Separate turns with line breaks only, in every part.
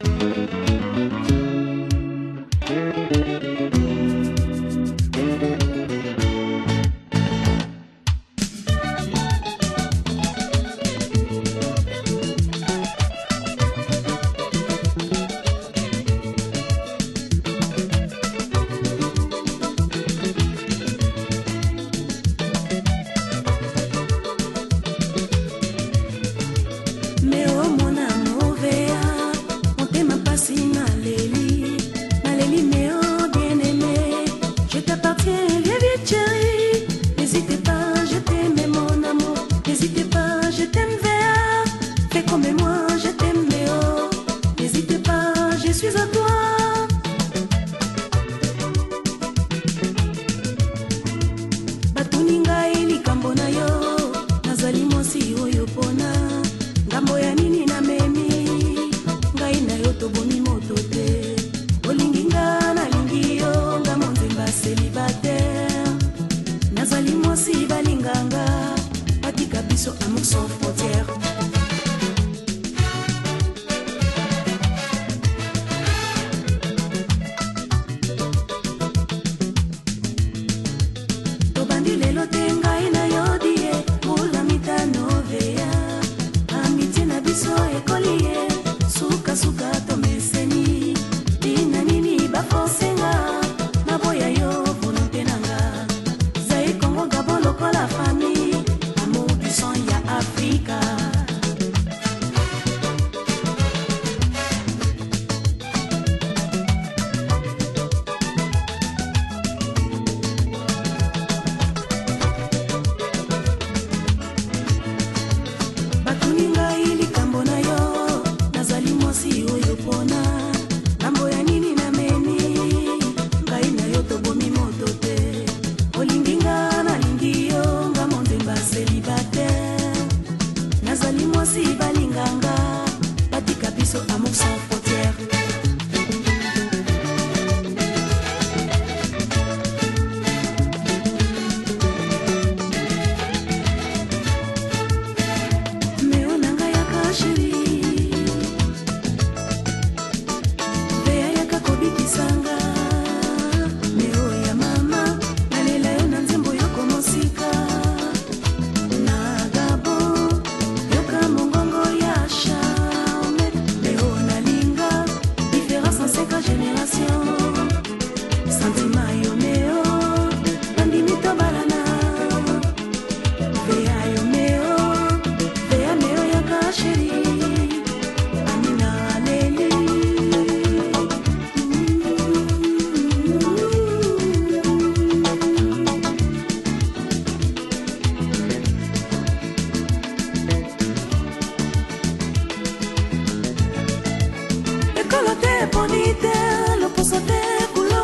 thank you kasi balinganga batika biso amour sans frontière tobandi lelo te ngai na yo die mbula mitano veya ambitie na biso ekoli ye mwasi balinganga batika biso amour sans frontière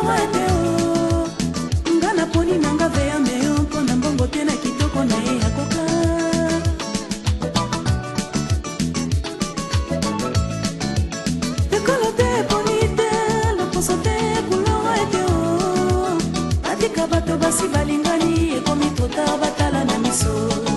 made o nga naponi nanga veya meyo mpo na mbongo te na kitoko na ye akoka ekolo te eponi te loposo te kuloro ete o batika bato basi balingani ekomi tota batala na miso